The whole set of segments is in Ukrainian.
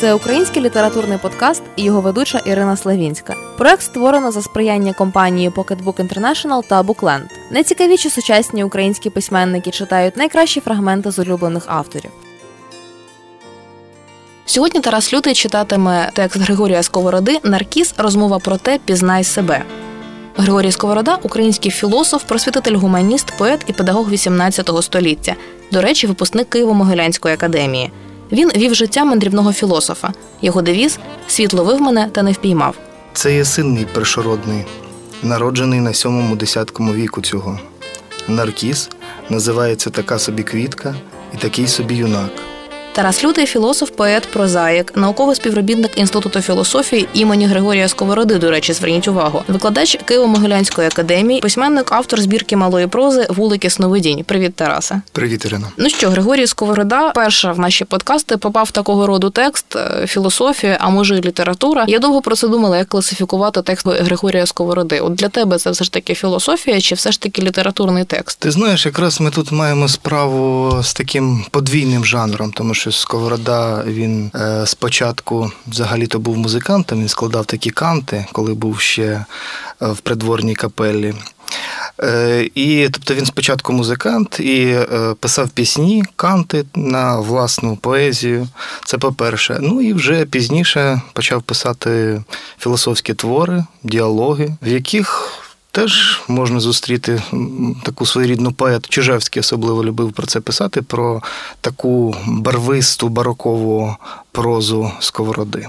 Це український літературний подкаст і його ведуча Ірина Славінська. Проект створено за сприяння компанії Pocketbook International та Bookland. Найцікавіші сучасні українські письменники читають найкращі фрагменти з улюблених авторів. Сьогодні Тарас Лютий читатиме текст Григорія Сковороди Наркіс розмова про те, пізнай себе. Григорій Сковорода український філософ, просвітитель гуманіст, поет і педагог XVIII століття. До речі, випускник Києво-Могилянської академії. Він вів життя мандрівного філософа. Його девіз світ ловив мене та не впіймав. Це є син мій першородний, народжений на сьомому десяткому віку цього. Наркіс називається така собі квітка і такий собі юнак. Тарас Лютий філософ, поет, прозаїк, науковий співробітник інституту філософії імені Григорія Сковороди. До речі, зверніть увагу. Викладач Києво-Могилянської академії, письменник, автор збірки малої прози Вулики Сновидінь. Привіт, Тарасе. Привіт, Ірина. Ну що, Григорій Сковорода, перша в наші подкасти попав такого роду текст, е, філософія, а може і література. Я довго про це думала, як класифікувати текст Григорія Сковороди. От для тебе це все ж таки філософія, чи все ж таки літературний текст? Ти знаєш, якраз ми тут маємо справу з таким подвійним жанром, тому що що Сковорода він е, спочатку взагалі-то був музикантом, він складав такі канти, коли був ще е, в придворній капелі. Е, і тобто він спочатку музикант і писав пісні, канти на власну поезію. Це по-перше. Ну і вже пізніше почав писати філософські твори, діалоги, в яких Теж можна зустріти таку своєрідну поет Чижевський особливо любив про це писати, про таку барвисту барокову прозу сковороди.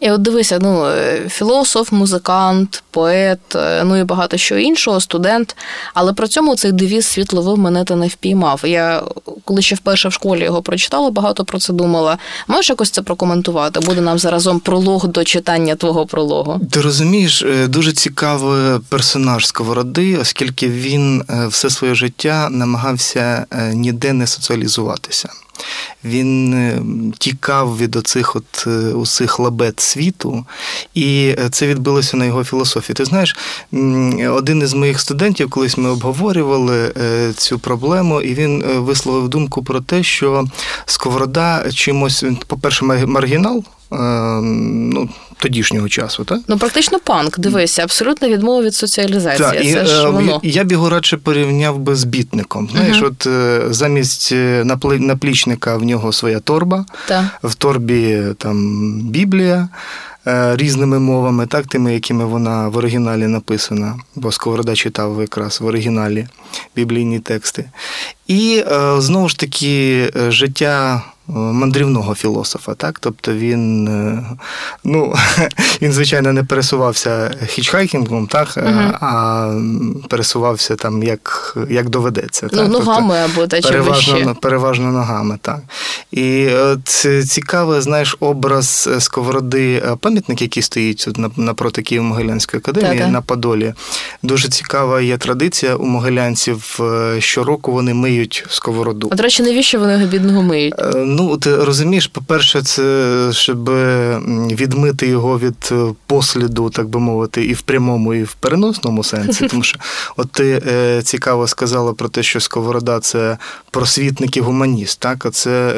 І от дивися, ну е, філософ, музикант, поет, е, ну і багато що іншого, студент. Але при цьому цей девіз світ ловив мене та не впіймав. Я коли ще вперше в школі його прочитала, багато про це думала. Можеш якось це прокоментувати? Буде нам заразом пролог до читання твого прологу. Ти розумієш, е, дуже цікавий персонаж Сковороди, оскільки він все своє життя намагався ніде не соціалізуватися. Він е, тікав від оцих от е, усіх лабет світу, і е, це відбилося на його філософії. Ти знаєш, один із моїх студентів, колись ми обговорювали цю проблему, і він висловив думку про те, що Сковорода чимось, по-перше, маргінал. Ну, Тодішнього часу, так? Ну, практично панк, дивися, абсолютно відмова від соціалізації. Так, Це і, ж воно. Я б його радше порівняв би з бітником. Знаєш, uh от замість наплічника в нього своя торба, так. в торбі там Біблія. Е, різними мовами, так, тими, якими вона в оригіналі написана, бо Сковорода читав якраз в оригіналі біблійні тексти. І е, знову ж таки життя мандрівного філософа. Так? Тобто він, е, ну, він, звичайно, не пересувався хічхайкінгом, так? Uh-huh. а пересувався там як як доведеться. Ну, так? Ногами тобто, або та переважно, переважно ногами. так. І от цікавий, знаєш, образ сковороди, е, пам'ятник, який стоїть тут напроти Києво-Могилянської академії Так-так. на Подолі. Дуже цікава є традиція у могилянців. Щороку вони миють сковороду. А, до речі, навіщо вони його бідного миють? Ну, ти розумієш, по-перше, це щоб відмити його від е, посліду, так би мовити, і в прямому, і в переносному сенсі. Тому що от ти е, цікаво сказала про те, що Сковорода це просвітник і гуманіст. Так, а це,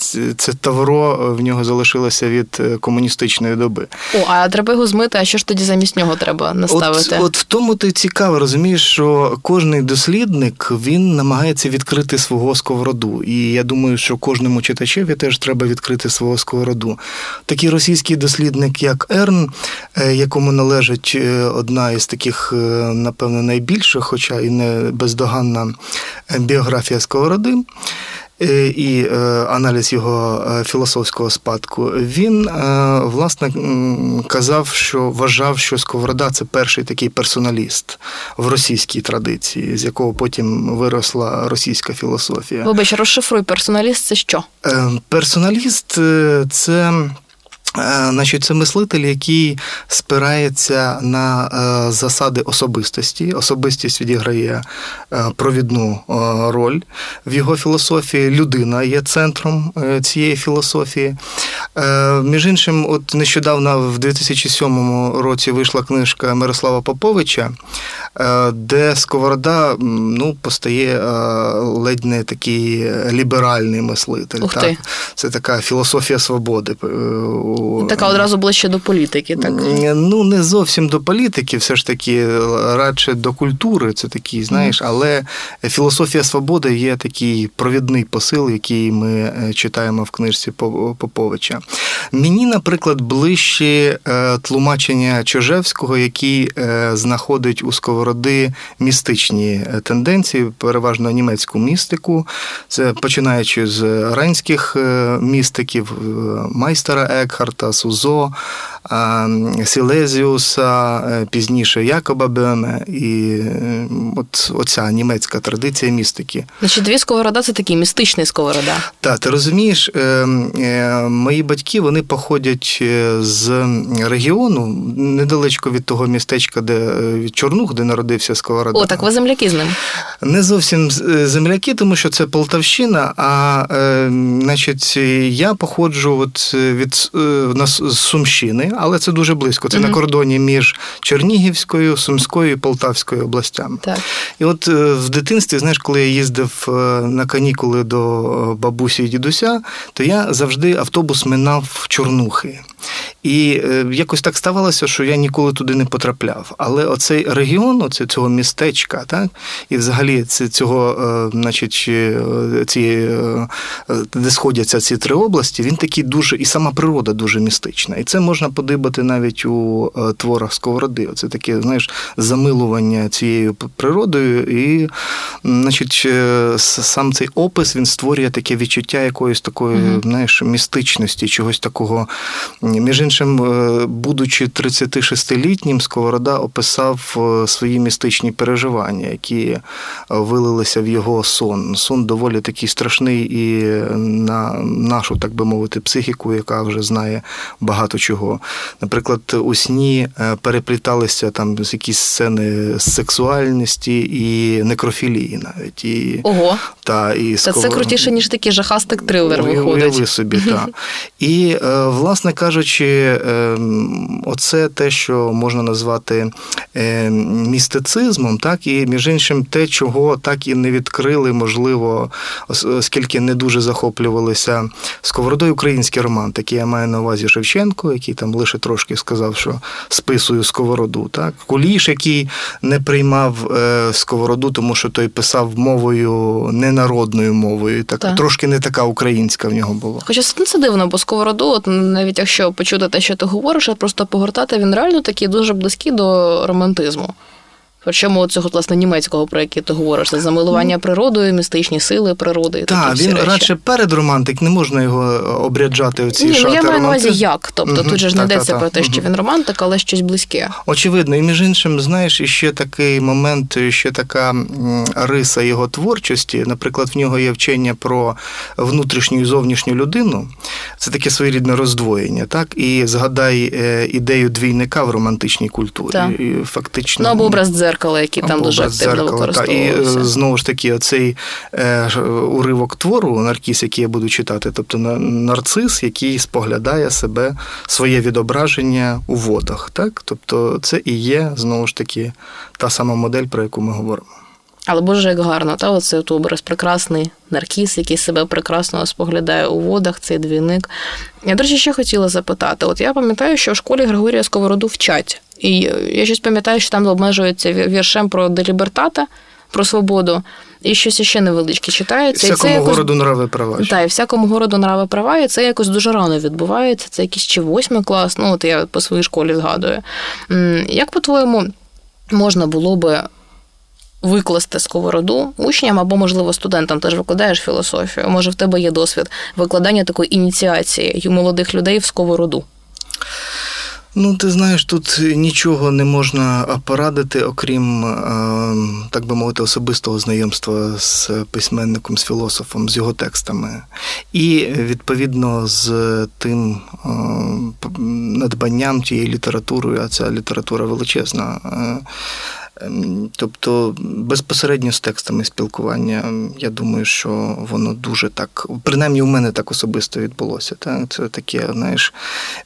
е, це тавро в нього залишилося від комуністичної доби. О, а треба його змити, а що ж тоді замість нього треба наставити? От, от в тому ти цікаво, розумієш, що кожний дослідник він намагається відкрити свого сковороду. І я думаю, що кожному читачеві теж треба відкрити свого сковороду. Такий російський дослідник, як Ерн, е, якому належить е, одна із таких, е, напевно, найбільших, хоча і не бездоганна біографія сковороди. Е, і е, аналіз його е, філософського спадку, він власне казав, що вважав, що Сковорода це перший такий персоналіст в російській традиції, з якого потім виросла російська філософія. Вибач, розшифруй персоналіст це що? Персоналіст це. Е, значить, це мислитель, який спирається на е, засади особистості. Особистість відіграє е, провідну роль в його філософії. Людина є центром цієї філософії. Між іншим, от нещодавно в 2007 році вийшла книжка Мирослава Поповича, де Сковорода ну, постає ледь не такий ліберальний мислитель. Так? Це така філософія свободи. Е, Така одразу ближче до політики. Так Ну, не зовсім до політики, все ж таки, радше до культури. Це такий, знаєш, але філософія свободи є такий провідний посил, який ми е, читаємо в книжці Поповича. Мені, наприклад, ближче е, тлумачення Чижевського, який е, знаходить у сковороди містичні е, тенденції, переважно німецьку містику. Це починаючи з ранських е, містиків е, майстера Екхарта, Сузо, е, Сілезіуса, е, пізніше Якоба Беме, і е, от оця німецька традиція містики. Значить, дві сковорода це такий містичний сковорода. Так, ти розумієш, е, мої батьки вони походять з регіону недалечко від того містечка, де від Чорнух, де народився Сковорода. О, так ви земляки з ним. Не зовсім земляки, тому що це Полтавщина. А значить, я походжу от від е, на з Сумщини, але це дуже близько. Це на кордоні між Чернігівською, Сумською і Полтавською областями. Так. І от е, в дитинстві, знаєш, коли я їздив е, на канікули до е, бабусі і дідуся, то я завжди автобус минав в Чорнухи. І е, якось так ставалося, що я ніколи туди не потрапляв. Але оцей регіон, оце цього містечка, так, і взагалі цього, е, значить, е, ці, де сходяться ці три області, він такий дуже, і сама природа дуже містична. І це можна подибати навіть у творах Сковороди. Оце таке, знаєш, замилування цією природою, і, значить, сам цей опис він створює таке відчуття якоїсь такої, Мгм. знаєш, містичності, чогось такого. Між іншим, е, будучи 36-літнім, Сковорода описав е, свої містичні переживання, які е, вилилися в його сон. Сон доволі такий страшний і на нашу, так би мовити, психіку, яка вже знає багато чого. Наприклад, у сні перепліталися там якісь сцени сексуальності і некрофілії навіть. І, Ого, та, і та це крутіше, ніж такий жахастик трилер виходить. Уяви собі, так. І, власне кажучи, ем, оце те, що можна назвати е, містицизмом, так, і між іншим, те, чого так і не відкрили, можливо, оскільки не дуже захоплювалися сковородою український романтики. Я маю на увазі Шевченко, який там лише трошки сказав, що списую сковороду. Так? Куліш, який не приймав е, сковороду, тому що той писав мовою ненародною мовою. Так, Так. трошки не така українська в нього була. Хоча це дивно, бо сковороду, от навіть якщо почути те, що ти говориш, а просто погортати, він реально такий дуже близький до романтизму. Причому цього власне німецького, про який ти говориш, це замилування природою, містичні сили природи. Так, він речі. радше перед романтик, не можна його обряджати у ці Ні, ну я маю на увазі як. Тобто Мгм, тут же ж не йдеться про те, що Мгм. він романтик, але щось близьке. Очевидно, і між іншим, знаєш, іще такий момент, ще така риса його творчості. Наприклад, в нього є вчення про внутрішню і зовнішню людину. Це таке своєрідне роздвоєння, так? І згадай е, ідею двійника в романтичній культурі. Так. І фактично Ну або образ дзеркала, які там дуже активно дзеркала, та. І е, знову ж таки, оцей е, уривок твору Наркіс, який я буду читати, тобто на- нарцис, який споглядає себе своє відображення у водах. Так? Тобто це і є знову ж таки та сама модель, про яку ми говоримо. Але боже, як гарно, та оцей от образ прекрасний наркіс, який себе прекрасно споглядає у водах, цей двійник. Я, до речі, ще хотіла запитати: от я пам'ятаю, що в школі Григорія Сковороду вчать. І я щось пам'ятаю, що там обмежується віршем про делібертата, про свободу, і щось ще невеличке читається. і це Всякому якось городу нрави права. Так, і всякому городу нрави права, і це якось дуже рано відбувається. Це якийсь чи восьмий клас, ну от я по своїй школі згадую. Як по-твоєму можна було би викласти сковороду учням або, можливо, студентам теж викладаєш філософію? Може, в тебе є досвід викладання такої ініціації молодих людей в сковороду? Ну, ти знаєш, тут нічого не можна порадити, окрім, е, так би мовити, особистого знайомства з письменником, з філософом, з його текстами. І відповідно з тим е, надбанням тієї літератури, а ця література величезна. Ем, тобто безпосередньо з текстами спілкування, я думаю, що воно дуже так, принаймні у мене так особисто відбулося. Так? Це таке, знаєш,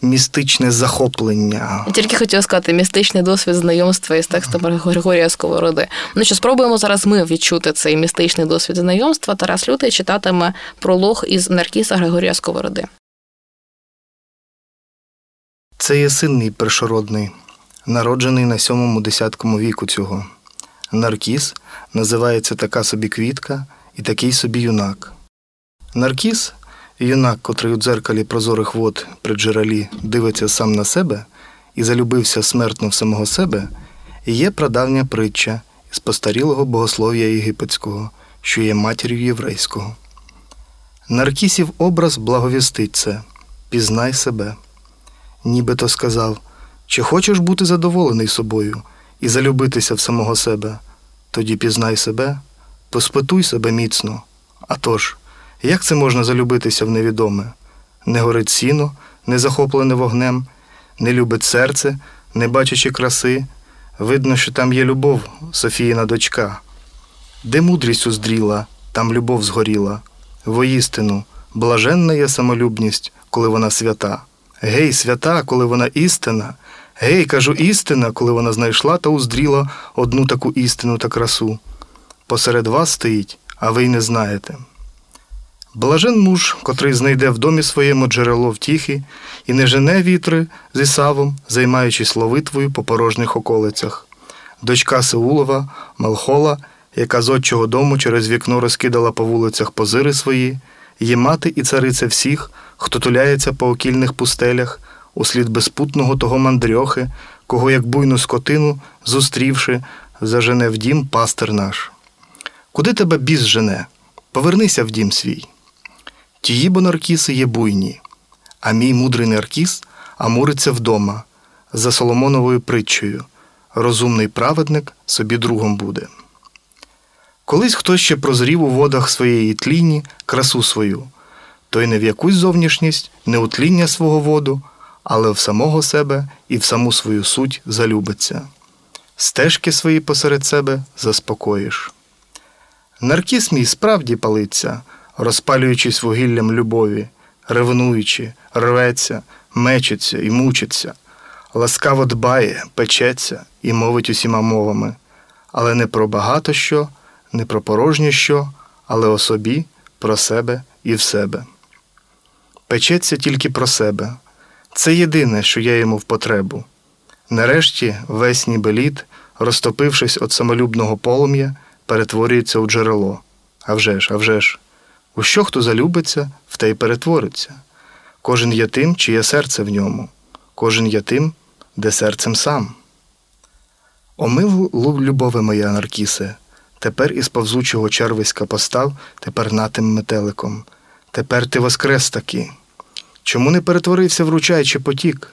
містичне захоплення. Тільки хотіла сказати, містичний досвід знайомства із текстами Григорія Сковороди. Ну що, спробуємо зараз ми відчути цей містичний досвід знайомства. Тарас Лютий читатиме пролог із Наркіса Григорія Сковороди. Це є син мій першородний народжений на сьомому десяткому віку цього. Наркіс називається така собі квітка і такий собі юнак. Наркіс юнак, котрий у дзеркалі прозорих вод при джерелі дивиться сам на себе і залюбився смертно в самого себе, є прадавня притча із постарілого богослов'я єгипетського, що є матір'ю єврейського. Наркісів образ благовістить це пізнай себе. Нібито сказав чи хочеш бути задоволений собою і залюбитися в самого себе, тоді пізнай себе, поспитуй себе міцно. А тож, як це можна залюбитися в невідоме? Не горить сіно, не захоплене вогнем, не любить серце, не бачачи краси. Видно, що там є любов, Софіїна дочка. Де мудрість уздріла, там любов згоріла. Воістину, блаженна є самолюбність, коли вона свята. Гей, свята, коли вона істина, Гей, кажу, істина, коли вона знайшла та уздріла одну таку істину та красу. Посеред вас стоїть, а ви й не знаєте. Блажен муж, котрий знайде в домі своєму джерело втіхи і не жене вітри з Ісавом, займаючись ловитвою по порожніх околицях. Дочка Сеулова, Малхола, яка з отчого дому через вікно розкидала по вулицях позири свої, є мати і цариця всіх, хто туляється по окільних пустелях услід безпутного того мандрьохи, кого, як буйну скотину, зустрівши, зажене в дім пастир наш. Куди тебе біс жене? Повернися в дім свій. Тії бо наркіси є буйні, а мій мудрий наркіс амуриться вдома, за Соломоновою притчею. Розумний праведник собі другом буде. Колись хтось ще прозрів у водах своєї тліні красу свою, той не в якусь зовнішність, не у тління свого воду, але в самого себе і в саму свою суть залюбиться. Стежки свої посеред себе заспокоїш. Наркіс мій справді палиться, розпалюючись вугіллям любові, ревнуючи, рветься, мечеться і мучиться, ласкаво дбає, печеться і мовить усіма мовами, але не про багато що, не про порожнє що, але о собі, про себе і в себе. Печеться тільки про себе, це єдине, що є йому в потребу. Нарешті весь ніби лід, розтопившись від самолюбного полум'я, перетворюється у джерело. А вже ж, а вже ж. У що хто залюбиться, в те й перетвориться. Кожен є тим, чиє серце в ньому, кожен є тим, де серцем сам. Омив любове моя Наркісе, тепер із повзучого червиська постав, тепер натим метеликом. Тепер ти воскрес таки. Чому не перетворився в ручай чи потік?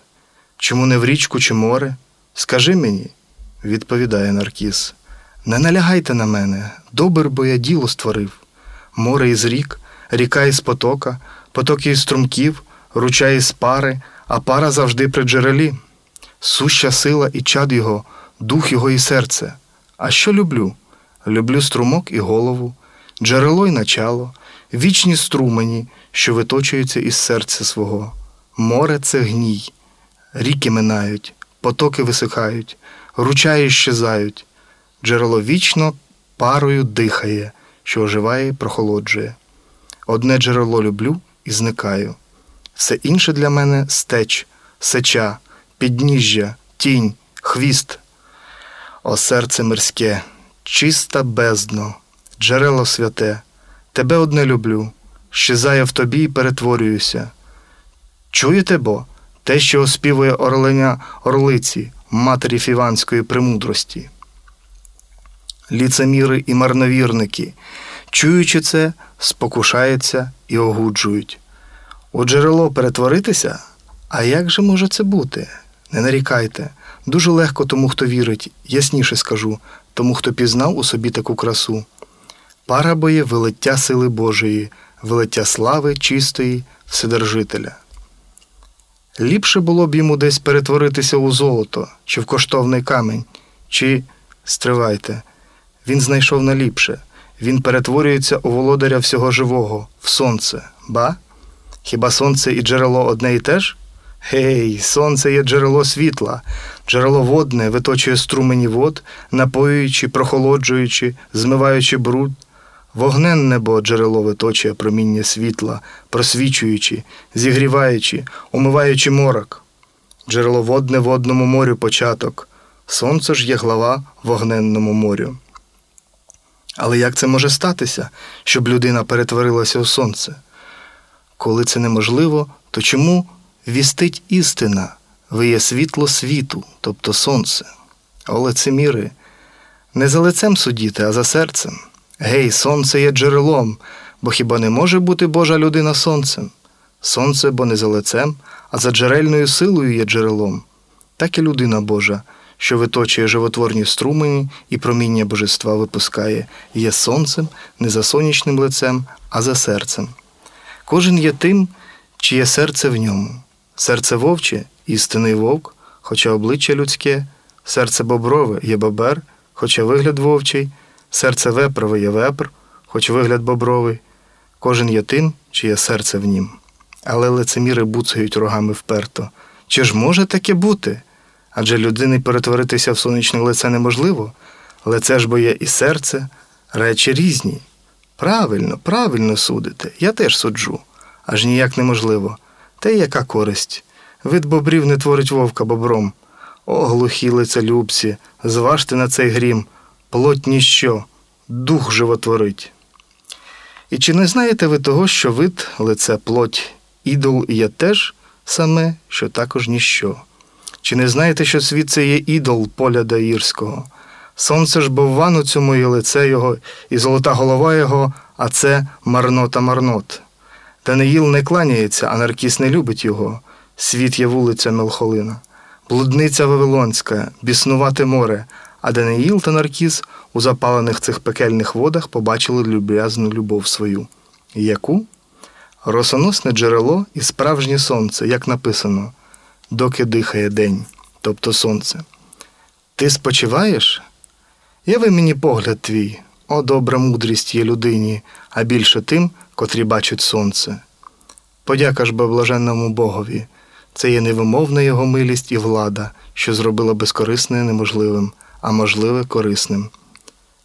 Чому не в річку чи море? Скажи мені, відповідає Наркіс. Не налягайте на мене, добр, бо я діло створив. Море із рік, ріка із потока, потоки із струмків, ручай із пари, а пара завжди при джерелі. Суща сила і чад його, дух його і серце. А що люблю? Люблю струмок і голову, джерело й начало, вічні струмені, що виточуються із серця свого. Море це гній, ріки минають, потоки висихають, ручаї щезають, джерело вічно парою дихає, що оживає і прохолоджує. Одне джерело люблю і зникаю. Все інше для мене стеч, сеча, підніжжя, тінь, хвіст. О серце мирське, чиста бездно, джерело святе, тебе одне люблю щезає в тобі і перетворююся. Чуєте бо те, що оспівує орленя орлиці, матері фіванської премудрості. Ліцеміри і марновірники, чуючи це, спокушаються і огуджують. У джерело перетворитися? А як же може це бути? Не нарікайте. Дуже легко тому, хто вірить, ясніше скажу, тому, хто пізнав у собі таку красу. Пара боє велиття сили Божої велиття слави чистої Вседержителя. Ліпше було б йому десь перетворитися у золото, чи в коштовний камінь, чи Стривайте. Він знайшов наліпше. Він перетворюється у володаря всього живого, в сонце. Ба? Хіба сонце і джерело одне і те ж? Гей, сонце є джерело світла, джерело водне виточує струмені вод, напоюючи, прохолоджуючи, змиваючи бруд. Вогненне бо джерело виточує проміння світла, просвічуючи, зігріваючи, умиваючи морок. Джерело водне водному морю початок. Сонце ж є глава вогненному морю. Але як це може статися, щоб людина перетворилася у сонце? Коли це неможливо, то чому вістить істина? Ви є світло світу, тобто сонце. О лицеміри, не за лицем судіти, а за серцем. Гей, сонце є джерелом, бо хіба не може бути Божа людина сонцем? Сонце, бо не за лицем, а за джерельною силою є джерелом. Так і людина Божа, що виточує животворні струмені і проміння божества випускає, є сонцем не за сонячним лицем, а за серцем. Кожен є тим, чиє серце в ньому. Серце вовче істинний вовк, хоча обличчя людське, серце боброве є бобер, хоча вигляд вовчий, серце вепрове є вепр, хоч вигляд бобровий. Кожен є тим, чиє серце в нім. Але лицеміри буцають рогами вперто. Чи ж може таке бути? Адже людини перетворитися в сонячне лице неможливо, лице ж бо є і серце, речі різні. Правильно, правильно судите, я теж суджу, аж ніяк неможливо. Та й яка користь? Вид бобрів не творить вовка бобром. О, глухі лицелюбці, зважте на цей грім, плоть ніщо, дух животворить. І чи не знаєте ви того, що вид, лице плоть, ідол є теж саме, що також ніщо? Чи не знаєте, що світ це є ідол поля Даїрського? Сонце ж бо вану цьому і лице його, і золота голова його, а це марнота марнот. Даниїл не кланяється, а Наркіс не любить його. Світ є вулиця Мелхолина, блудниця Вавилонська, біснувате море, а Даниїл та Наркіс у запалених цих пекельних водах побачили люб'язну любов свою. Яку? Росоносне джерело і справжнє сонце, як написано, доки дихає день, тобто сонце. Ти спочиваєш? Яви мені погляд твій, о добра мудрість є людині, а більше тим, котрі бачать сонце. Подяка ж бо блаженному Богові, це є невимовна його милість і влада, що зробила безкорисне неможливим, а можливе корисним.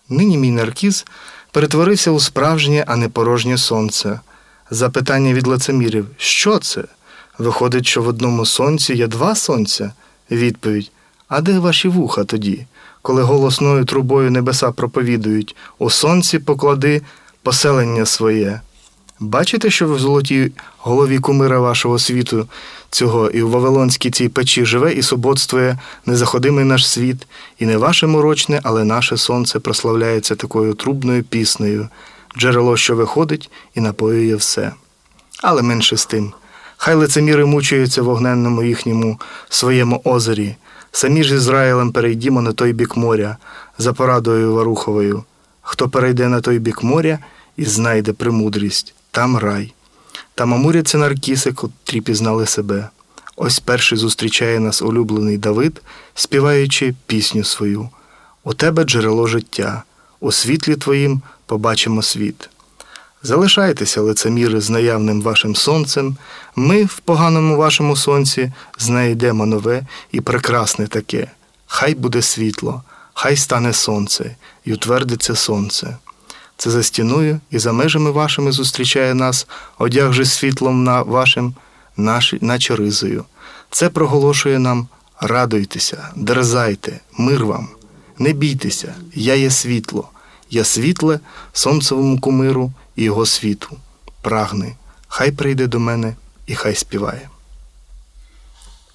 Нині мій наркіз перетворився у справжнє, а не порожнє сонце. Запитання від лицемірів що це? Виходить, що в одному сонці є два сонця? Відповідь А де ваші вуха тоді? Коли голосною трубою небеса проповідують у сонці поклади поселення своє. Бачите, що в золотій голові кумира вашого світу цього і в Вавилонській цій печі живе і суботствує незаходимий наш світ, і не ваше морочне, але наше сонце прославляється такою трубною піснею, джерело, що виходить і напоює все. Але менше з тим. Хай лицеміри мучаються в огненному їхньому своєму озері. Самі ж Ізраїлем перейдімо на той бік моря за порадою Варуховою. Хто перейде на той бік моря і знайде премудрість, там рай. Там амуряться наркіси, котрі пізнали себе. Ось перший зустрічає нас улюблений Давид, співаючи пісню свою. У тебе джерело життя, у світлі твоїм побачимо світ. Залишайтеся, лицеміри, з наявним вашим сонцем, ми в поганому вашому сонці знайдемо нове і прекрасне таке. Хай буде світло, хай стане сонце, і утвердиться сонце. Це за стіною і за межами вашими зустрічає нас, одяг же світлом на вашим, наші, наче ризою. Це проголошує нам радуйтеся, дерзайте, мир вам, не бійтеся, я є світло, я світле сонцевому кумиру і його світу. Прагни, хай прийде до мене і хай співає.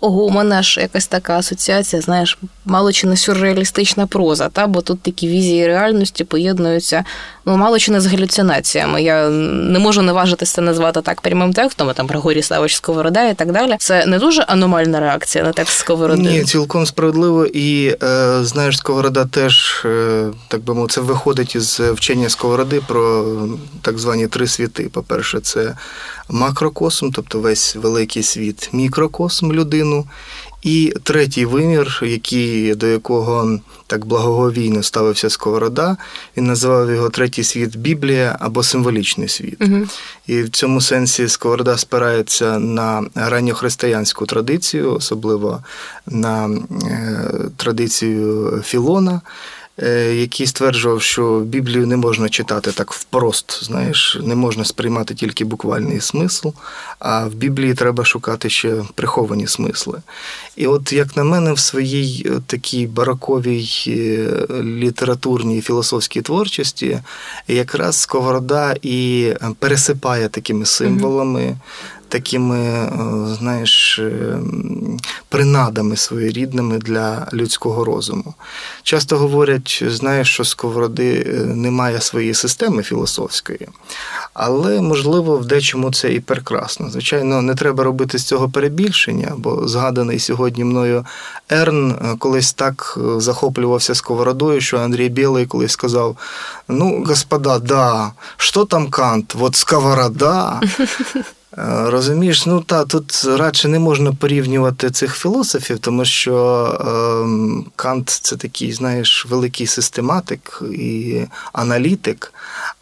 Ого, у мене ж якась така асоціація, знаєш, мало чи не сюрреалістична проза, та? бо тут такі візії реальності поєднуються, ну, мало чи не з галюцинаціями. Я не можу наважитися це назвати так прямим текстом, а там Григорій Савич Сковорода і так далі. Це не дуже аномальна реакція на текст Сковороди? Ні, цілком справедливо. І е, знаєш, Сковорода теж, е, так би мовити, це виходить із вчення Сковороди про так звані три світи. По-перше, це макрокосм, тобто весь великий світ, мікрокосм людину І третій вимір, який, до якого так благоговійно ставився Сковорода, він називав його третій світ Біблія або символічний світ. Угу. І в цьому сенсі Сковорода спирається на ранньохристиянську традицію, особливо на е, традицію Філона. Е, який стверджував, що Біблію не можна читати так впрост, знаєш, не можна сприймати тільки буквальний смисл, а в Біблії треба шукати ще приховані смисли. І от, як на мене, в своїй е, такій бароковій е, літературній філософській творчості якраз Сковорода і пересипає такими символами такими, е, знаєш, е, принадами своєрідними для людського розуму. Часто говорять, знаєш, що сковороди е, немає своєї системи філософської, але, можливо, в дечому це і прекрасно. Звичайно, не треба робити з цього перебільшення, бо згаданий сьогодні мною Ерн колись так захоплювався сковородою, що Андрій Білий колись сказав: Ну, господа, да, що там Кант? Вот сковорода. Е, розумієш, ну та тут радше не можна порівнювати цих філософів, тому що е, Кант це такий, знаєш, великий систематик і аналітик.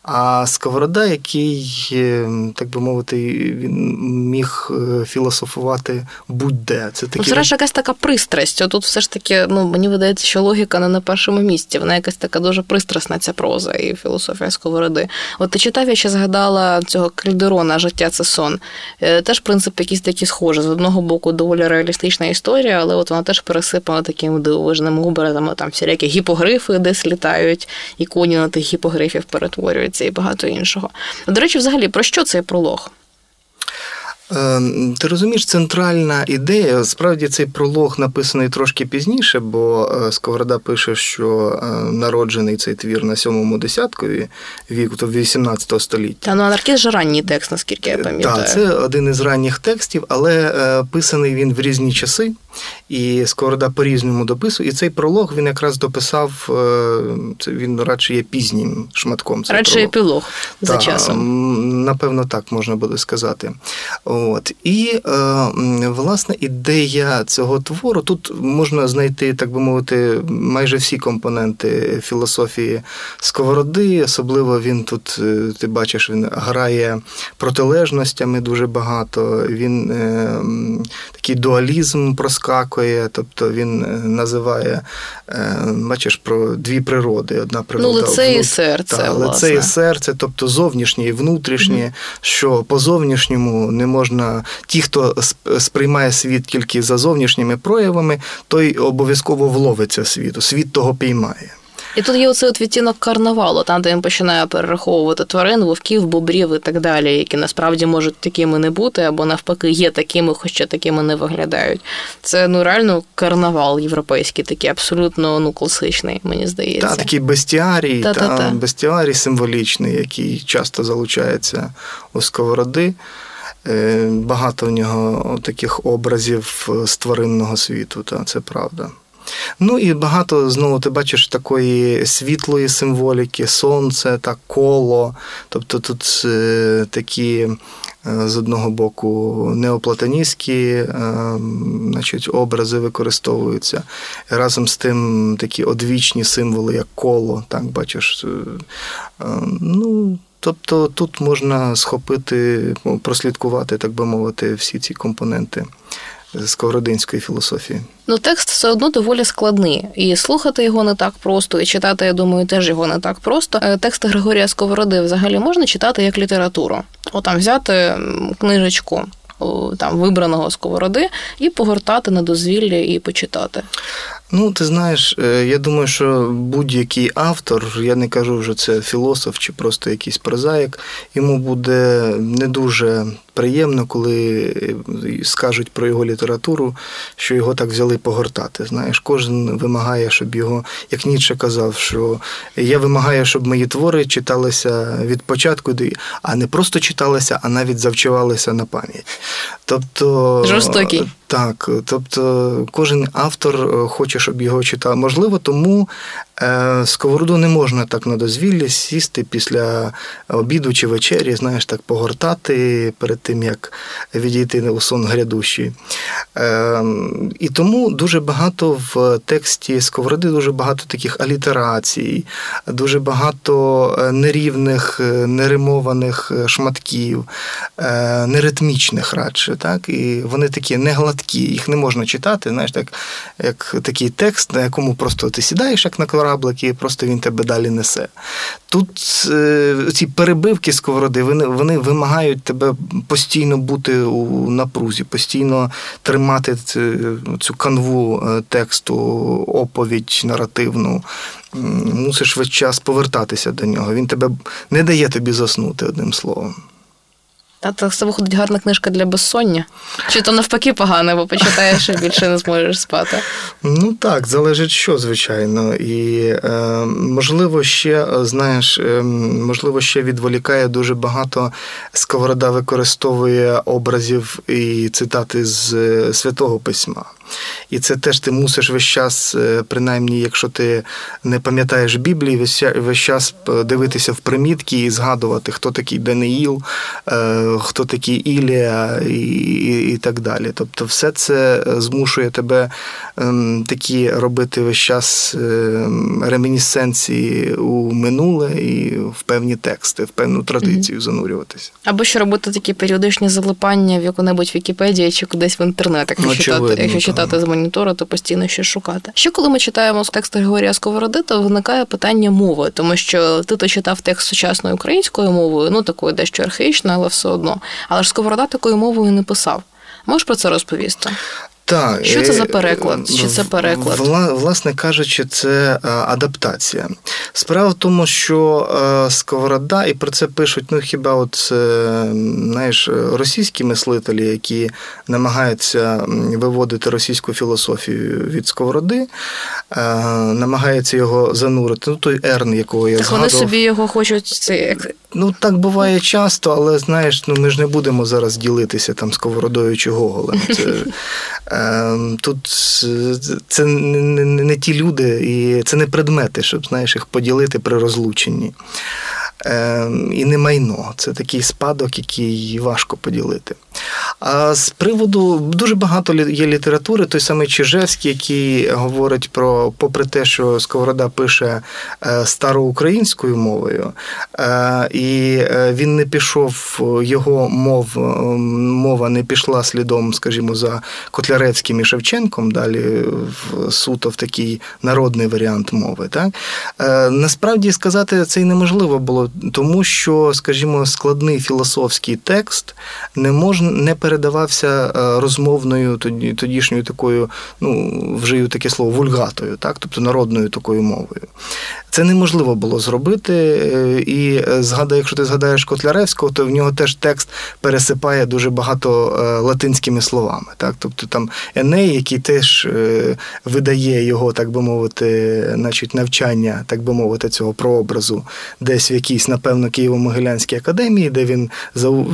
А Сковорода, який, е, так би мовити, він міг е, філософувати будь-де. Це такі... Ну, якась така пристрасть. Тут все ж таки, ну мені видається, що логіка не на першому місці. Вона якась така дуже пристрасна ця проза і філософія Сковороди. От ти читав, я ще згадала цього Кальдерона Життя це сон. Е, теж принцип якийсь такий схожий. З одного боку, доволі реалістична історія, але от вона теж пересипана такими дивовижними образами. Там всілякі гіпогрифи десь літають, і коні на тих гіпогрифів перетворюються і багато іншого. До речі, взагалі, про що цей пролог? Ем, ти розумієш, центральна ідея, справді цей пролог написаний трошки пізніше, бо е, Сковорода пише, що е, народжений цей твір на сьомому десяткові віку, то 18 століття. Та ну анархіст же ранній текст, наскільки я пам'ятаю. Так, це один із ранніх текстів, але е, писаний він в різні часи. І Сковорода по-різному дописує. І цей пролог він якраз дописав, це він радше є пізнім шматком. Радше пролог. епілог за так, часом. Напевно, так можна буде сказати. От. І, власне, ідея цього твору тут можна знайти, так би мовити, майже всі компоненти філософії Сковороди. Особливо він тут, е, ти бачиш, він грає протилежностями дуже багато. Він е, такий дуалізм проскакує тобто він е, називає, е, бачиш, про дві природи. Одна природа ну, лице і серце. Та, лице і серце, тобто зовнішнє і внутрішнє, mm-hmm. що по зовнішньому не можна, ті, хто сприймає світ тільки за зовнішніми проявами, той обов'язково вловиться світу, світ того піймає. І тут є оцей от відтінок карнавалу, там де він починає перераховувати тварин, вовків, бобрів і так далі, які насправді можуть такими не бути, або навпаки є такими, хоча такими не виглядають. Це ну реально карнавал європейський, такий абсолютно ну класичний, мені здається. Та такий бестіарій, та, та, та. бестіарій символічний, який часто залучається у сковороди. Е, багато в нього таких образів з тваринного світу, та це правда. Ну і багато знову ти бачиш такої світлої символіки, сонце та коло. Тобто тут е, такі. Е, з одного боку неоплатоністські е, значить, образи використовуються. Разом з тим такі одвічні символи, як коло, так бачиш. Ну, Тобто тут можна схопити, прослідкувати, так би мовити, всі ці компоненти сковородинської філософії. Ну, текст все одно доволі складний, і слухати його не так просто, і читати, я думаю, теж його не так просто. Е, текст Григорія Сковороди взагалі можна читати як літературу. Отам взяти книжечку. Там вибраного сковороди і погортати на дозвілля і почитати. Ну, ти знаєш, е, я думаю, що будь-який автор, я не кажу вже це філософ чи просто якийсь прозаїк, йому буде не дуже приємно, коли е, скажуть про його літературу, що його так взяли погортати. Знаєш, кожен вимагає, щоб його, як Ніцше казав, що я вимагаю, щоб мої твори читалися від початку, а не просто читалися, а навіть завчувалися на пам'ять. Тобто жорстокий. Так, тобто кожен автор е, хоче, щоб його читали. Можливо, тому сковороду не можна так на дозвіллі сісти після обіду чи вечері, знаєш, так погортати перед тим, як відійти у сон грядущий. Е, і тому дуже багато в тексті сковороди, дуже багато таких алітерацій, дуже багато е, нерівних, неримованих шматків, неритмічних радше. Так? І вони такі негладкі, їх не можна читати, знаєш, так, як такий текст, на якому просто ти сідаєш, як на кораблик, і просто він тебе далі несе. Тут е, ці перебивки сковороди вони вони вимагають тебе постійно бути у напрузі, постійно тримати цю канву е, тексту, оповідь наративну. Мусиш весь час повертатися до нього. Він тебе не дає тобі заснути одним словом. А то це виходить гарна книжка для безсоння? Чи то навпаки погано, бо почитаєш і більше не зможеш спати? Ну так, залежить що, звичайно. І е, можливо, ще знаєш, е, можливо, ще відволікає дуже багато. Сковорода використовує образів і цитати з е, святого письма. І це теж ти мусиш весь час, е, принаймні, якщо ти не пам'ятаєш Біблії, весь, час дивитися в примітки і згадувати, хто такий Даниїл, е, хто такий Ілія і, і, і так далі. Тобто, все це змушує тебе ем, такі робити весь час ем, ремінісценції у минуле і в певні тексти, в певну традицію занурюватися. Або що робити такі періодичні залипання в яку-небудь Вікіпедії чи кудись в інтернет, якщо читати, якщо читати з монітора, то постійно щось шукати. Ще коли ми читаємо текст Григорія Сковороди, то виникає питання мови, тому що ти то читав текст сучасною українською мовою, ну такою дещо архаїчною, але все одно. Але ж Сковорода такою мовою не писав. Можеш про це розповісти? Так, що це за переклад? Чи це переклад? Власне кажучи, це е, адаптація. Справа в тому, що е, Сковорода, і про це пишуть ну хіба от знаєш, російські мислителі, які намагаються виводити російську філософію від Сковороди, е, намагаються його занурити. Ну той Ерн, якого я так згадував. Вони собі його хочуть це. Ну так буває часто, але знаєш, ну ми ж не будемо зараз ділитися там сковородою чи Гоголем. Це, тут це не, не, не ті люди, і це не предмети, щоб знаєш, їх поділити при розлученні. Ем, і не майно. Це такий спадок, який важко поділити. А з приводу дуже багато є літератури, той самий Чижевський, який говорить про, попри те, що Сковорода пише е, староукраїнською мовою, е, і е, він не пішов, його мов, мова не пішла слідом, скажімо, за Котляревським і Шевченком, далі в суто в такий народний варіант мови. Так? Насправді сказати це й неможливо було, тому що, скажімо, складний філософський текст не можна не передавався е, розмовною тоді, тодішньою такою, ну вжию таке слово, вульгатою, так, тобто народною такою мовою. Це неможливо було зробити. Е, і е, згадай, якщо ти згадаєш Котляревського, то в нього теж текст пересипає дуже багато латинськими словами. Так? Тобто там Еней, який теж видає його, так би мовити, значить, навчання, так би мовити, цього прообразу, десь в якійсь, напевно, Києво-Могилянській академії, де він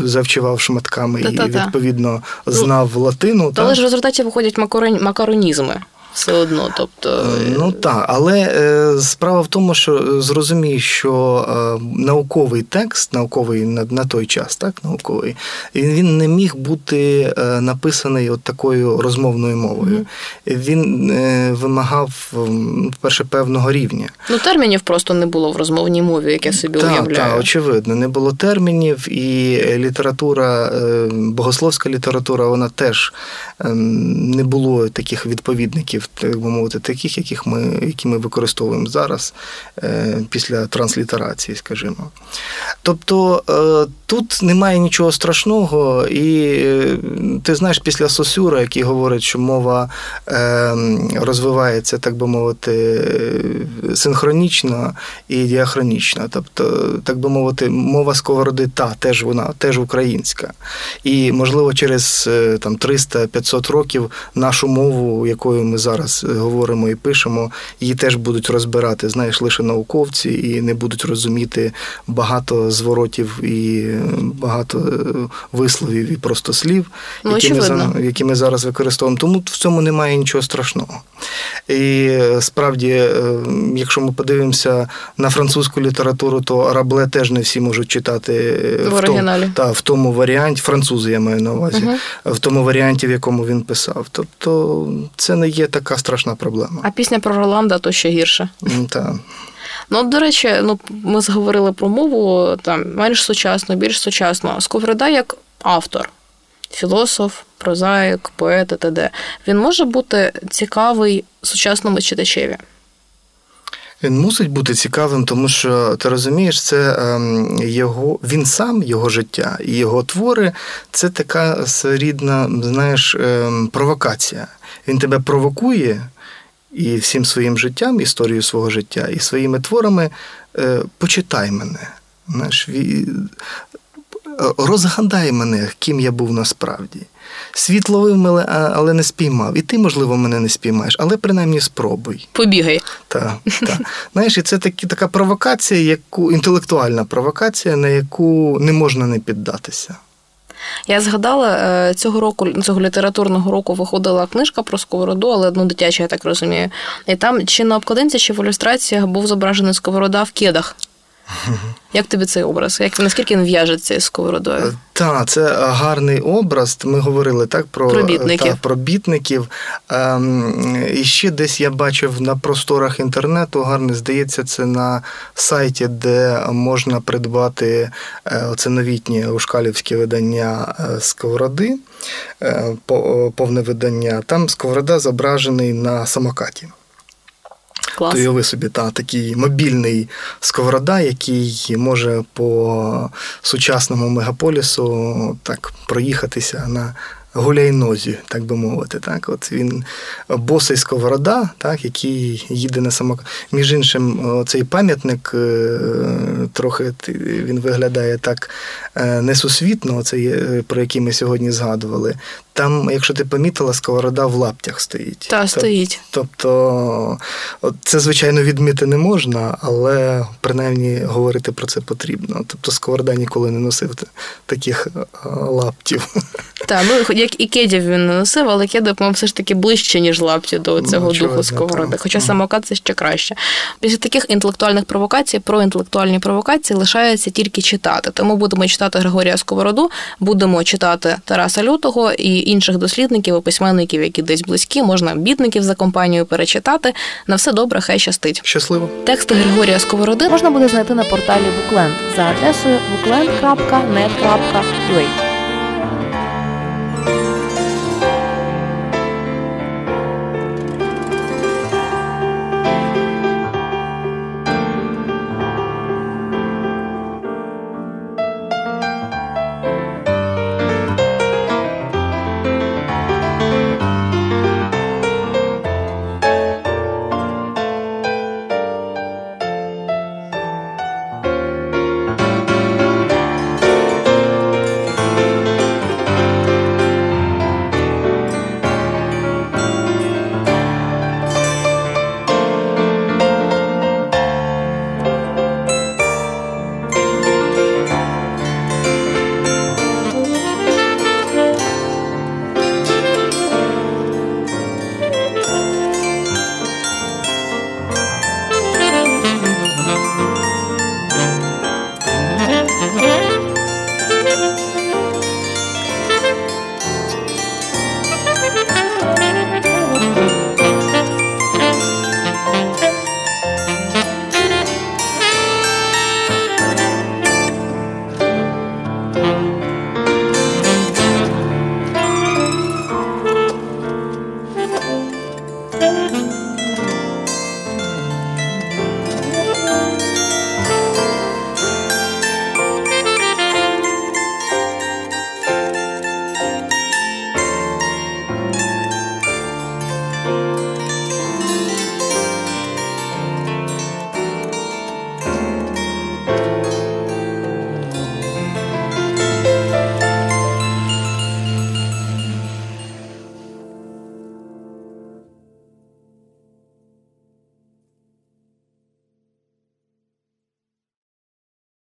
завчував шматками і відповідно знав ну, латину. Але ж в результаті виходять макаронізми все одно. тобто... Е, ну так, але е, справа в тому, що зрозумій, що е, науковий текст, науковий на, на той час, так, науковий, він він не міг бути написаний от такою розмовною мовою. Mm-hmm. Він вимагав, перше, певного рівня. Ну, термінів просто не було в розмовній мові, як я собі так, уявляю. Так, очевидно, не було термінів, і література, богословська література, вона теж ем, не було таких відповідників так би мовити, таких, яких ми, які ми використовуємо зараз е, після транслітерації, скажімо. Тобто е, тут немає нічого страшного, і е, ти знаєш, після Сосюра, який говорить, що мова розвивається, так би мовити, синхронічно і діахронічно. Тобто, так би мовити, мова сковороди та теж вона теж українська. І, можливо, через там 300-500 років нашу мову, якою ми зараз зараз говоримо і пишемо, її теж будуть розбирати, знаєш, лише науковці і не будуть розуміти багато зворотів і багато е, висловів і просто слів, Ну, які, ми, які ми зараз використовуємо. Тому в цьому немає нічого страшного. І е, справді, е, якщо ми подивимося на французьку літературу, то Рабле теж не всі можуть читати е, В оригіналі. Тому, та, в тому варіанті, французи я маю на увазі, Мгм. в тому варіанті, в якому він писав. Тобто це не є така страшна проблема. А пісня про Роланда то ще гірше. М, Та. Ну, до речі, ну ми зговорили про мову там менш сучасно, більш сучасно. Сковорода як автор, філософ, прозаїк, поет і т.д. Він може бути цікавий сучасному читачеві. Він мусить бути цікавим, тому що ти розумієш, це ем, його він сам, його життя і його твори це така своєрідна, знаєш, ем, провокація. Він тебе провокує і всім своїм життям, історією свого життя, і своїми творами е, почитай мене. Знаєш, ві- розгадай мене, ким я був насправді. Світ ловив мене, але не спіймав. І ти, можливо, мене не спіймаєш, але принаймні спробуй. Побігай. Так, так. Знаєш, і це такі, така провокація, яку інтелектуальна провокація, на яку не можна не піддатися. Я згадала е, цього року, цього літературного року виходила книжка про сковороду, але ну, дитяча, я так розумію. І там чи на обкладинці, чи в ілюстраціях був зображений сковорода в кедах. Як тобі цей образ? Як наскільки він в'яжеться із сковородою? Так, це гарний образ. Ми говорили так про, Про бітників. Та, про бітників. Ем, і ще десь я бачив на просторах інтернету, гарне, здається, це на сайті, де можна придбати е, оце новітнє ушкалівське видання е, Сковороди, е, повне видання. Там Сковорода зображений на самокаті. Клас. То уяви собі та, такий мобільний сковорода, який може по сучасному мегаполісу так проїхатися на гуляйнозі, так би мовити. Так, от він босий сковорода, так, який їде на самокаті. Між іншим, цей пам'ятник е, трохи він виглядає так е, несусвітно, оцей, е, про який ми сьогодні згадували. Там, якщо ти помітила, сковорода в лаптях стоїть. Та стоїть. Тобто, от це, звичайно, відміти не можна, але принаймні говорити про це потрібно. Тобто, Сковорода ніколи не носив таких лаптів. Так, ну як і кедів він не носив, але кеди, по-моєму, все ж таки ближче, ніж лапті до Ну, цього очевидно, духу сковороди. Хоча самокат це ще краще. Після таких інтелектуальних провокацій, про інтелектуальні провокації лишається тільки читати. Тому будемо читати Григорія Сковороду, будемо читати Тараса Лютого і інших дослідників і письменників, які десь близькі, можна бідників за компанією перечитати. На все добре, хай щастить. Щасливо! Тексти Григорія Сковороди можна буде знайти на порталі Bookland за адресою bookland.net.ua.